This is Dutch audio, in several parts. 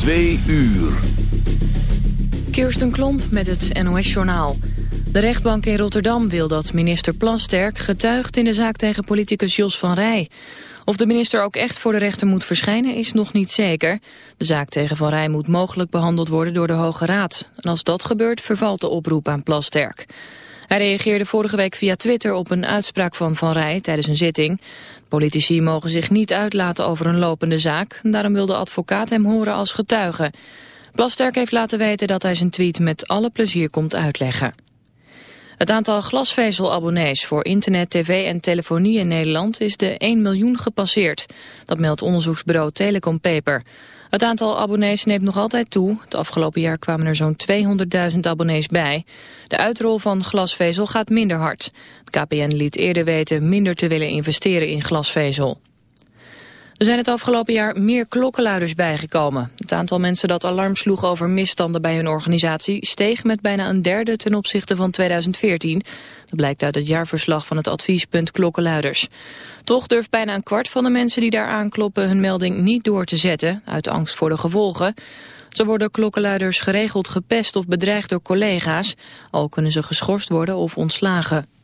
Twee uur. Kirsten Klomp met het NOS-journaal. De rechtbank in Rotterdam wil dat minister Plasterk getuigt in de zaak tegen politicus Jos van Rij. Of de minister ook echt voor de rechter moet verschijnen is nog niet zeker. De zaak tegen Van Rij moet mogelijk behandeld worden door de Hoge Raad. En als dat gebeurt vervalt de oproep aan Plasterk. Hij reageerde vorige week via Twitter op een uitspraak van Van Rij tijdens een zitting. Politici mogen zich niet uitlaten over een lopende zaak. Daarom wil de advocaat hem horen als getuige. Plasterk heeft laten weten dat hij zijn tweet met alle plezier komt uitleggen. Het aantal glasvezelabonnees voor internet, tv en telefonie in Nederland is de 1 miljoen gepasseerd. Dat meldt onderzoeksbureau Telecom Paper. Het aantal abonnees neemt nog altijd toe. Het afgelopen jaar kwamen er zo'n 200.000 abonnees bij. De uitrol van glasvezel gaat minder hard. Het KPN liet eerder weten minder te willen investeren in glasvezel. Er zijn het afgelopen jaar meer klokkenluiders bijgekomen. Het aantal mensen dat alarm sloeg over misstanden bij hun organisatie steeg met bijna een derde ten opzichte van 2014. Dat blijkt uit het jaarverslag van het adviespunt Klokkenluiders. Toch durft bijna een kwart van de mensen die daar aankloppen hun melding niet door te zetten, uit angst voor de gevolgen. Zo worden klokkenluiders geregeld gepest of bedreigd door collega's, al kunnen ze geschorst worden of ontslagen.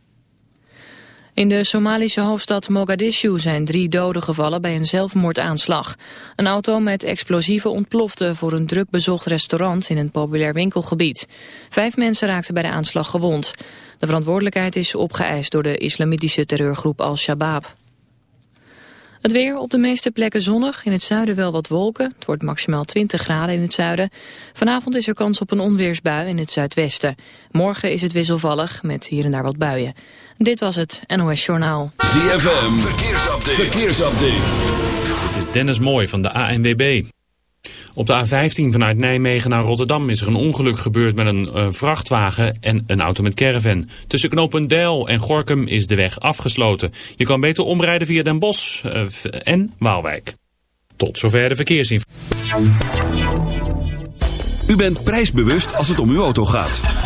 In de Somalische hoofdstad Mogadishu zijn drie doden gevallen bij een zelfmoordaanslag. Een auto met explosieven ontplofte voor een druk bezocht restaurant in een populair winkelgebied. Vijf mensen raakten bij de aanslag gewond. De verantwoordelijkheid is opgeëist door de islamitische terreurgroep Al-Shabaab. Het weer op de meeste plekken zonnig, in het zuiden wel wat wolken. Het wordt maximaal 20 graden in het zuiden. Vanavond is er kans op een onweersbui in het zuidwesten. Morgen is het wisselvallig met hier en daar wat buien. Dit was het NOS Journaal. ZFM, verkeersupdate. verkeersupdate. Dit is Dennis Mooi van de ANWB. Op de A15 vanuit Nijmegen naar Rotterdam is er een ongeluk gebeurd met een uh, vrachtwagen en een auto met caravan. Tussen Knopendijl en Gorkum is de weg afgesloten. Je kan beter omrijden via Den Bosch uh, en Waalwijk. Tot zover de verkeersinformatie. U bent prijsbewust als het om uw auto gaat.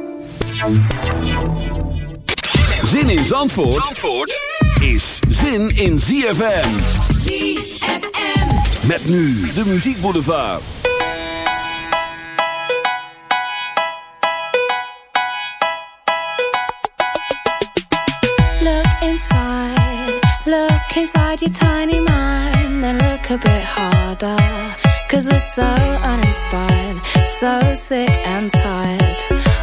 Zin in Zandvoort, Zandvoort is zin in ZFM. ZFM. Met nu de Muziek Boulevard. Look inside, look inside your tiny mind and look a bit harder. Cause we're so uninspired, so sick and tired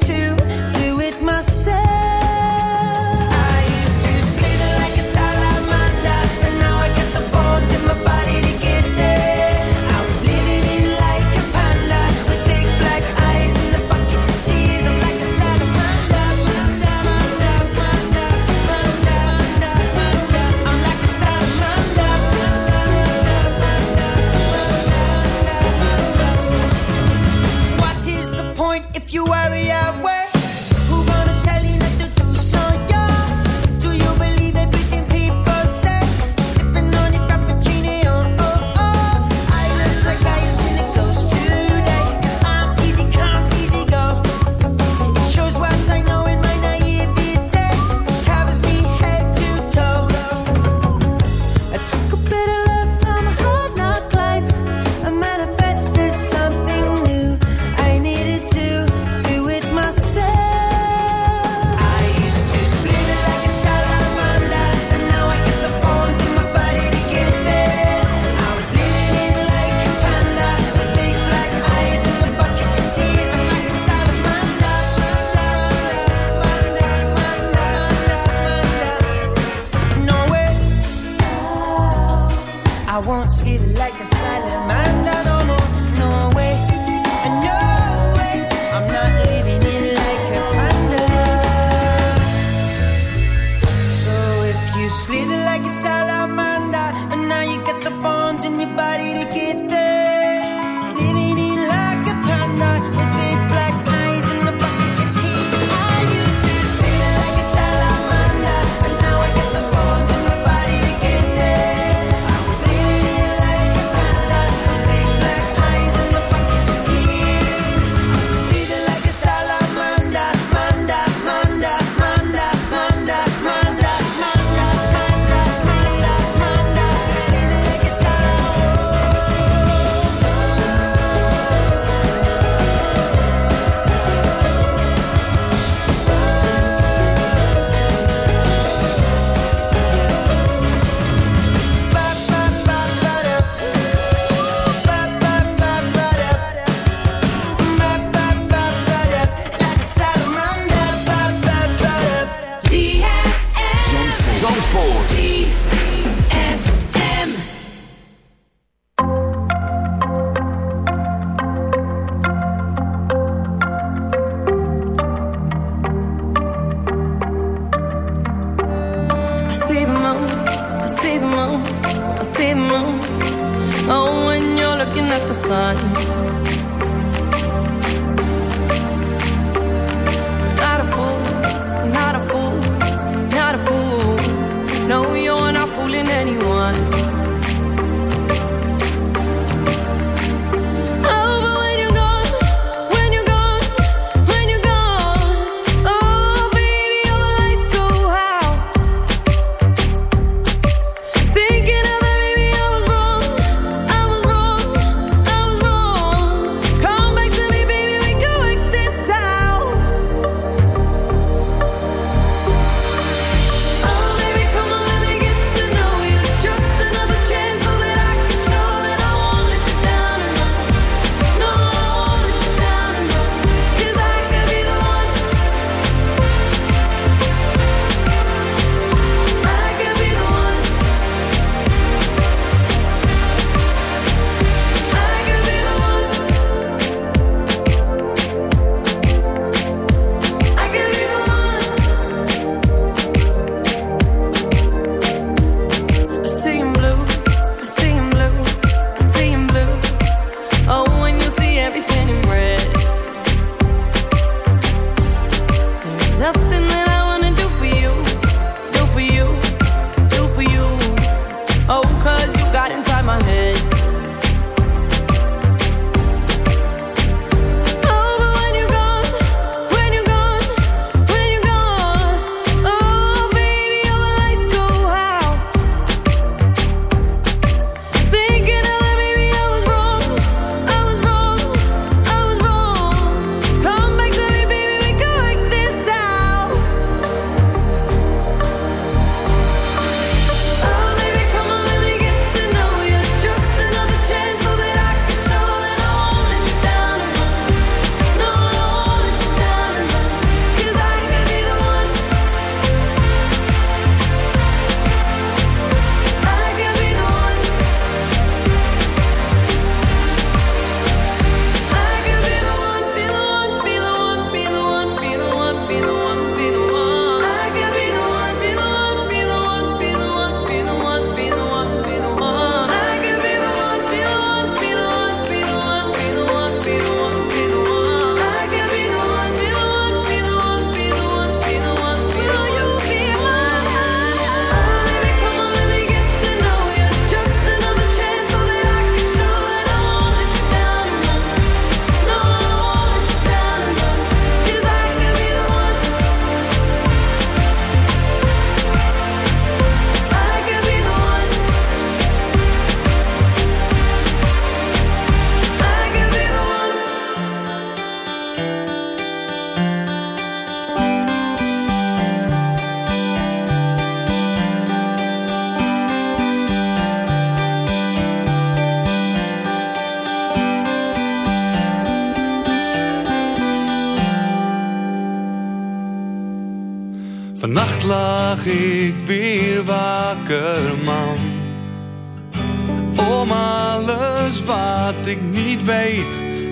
To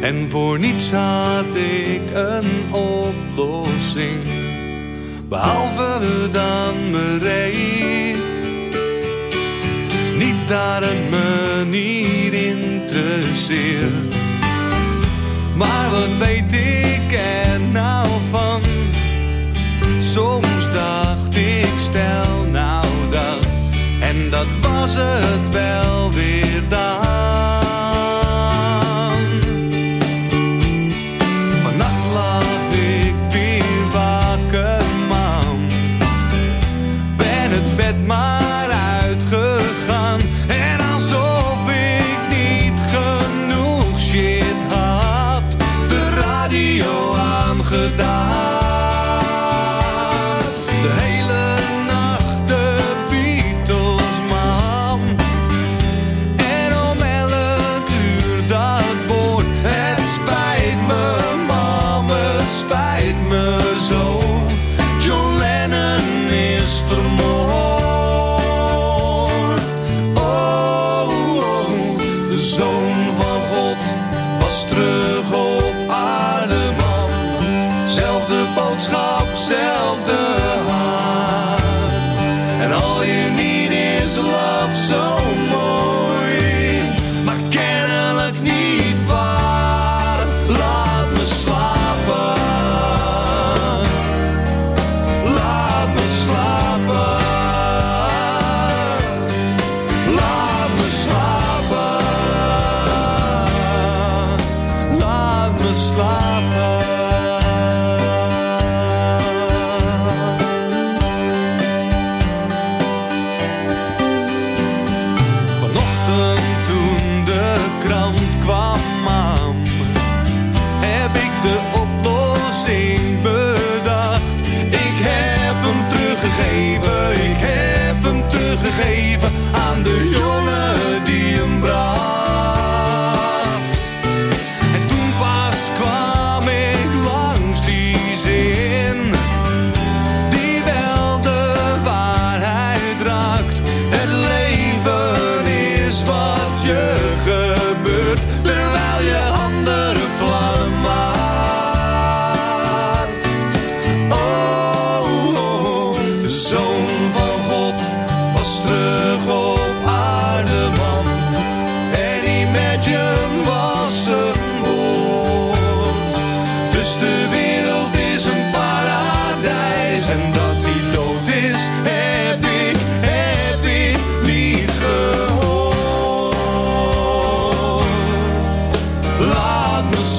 En voor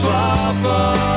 far, far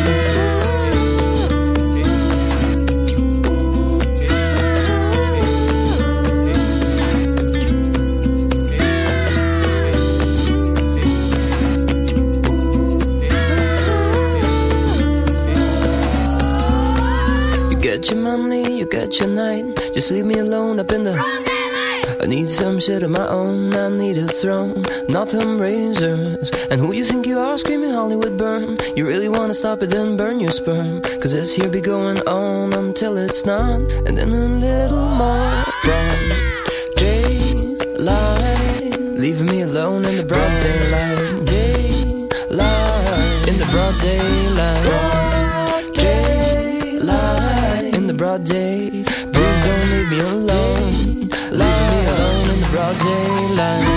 Up in the. I need some shit of my own. I need a throne, not them razors. And who you think you are screaming Hollywood burn? You really wanna stop it, then burn your sperm. Cause this here be going on until it's not. And then a little more love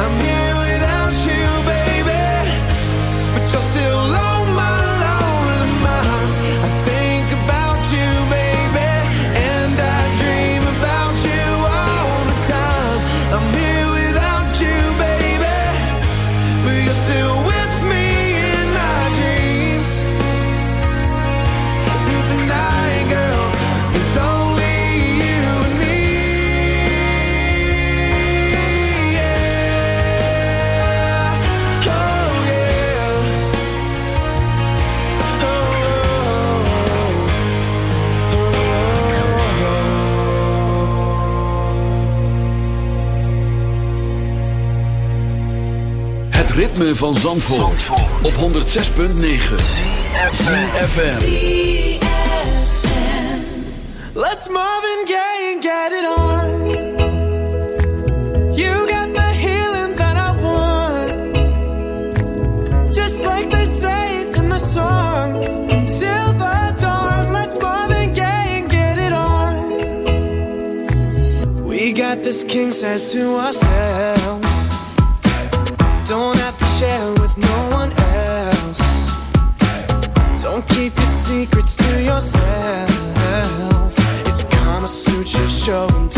I'm van Zandvoort, op 106.9 CFFM Let's Marvin Gaye and get it on. You got the healing that I want. Just like they say in the song Till the dawn. Let's and gay and get it on. We got this king says to ourselves. Don't secrets to yourself. It's gonna suit your show and.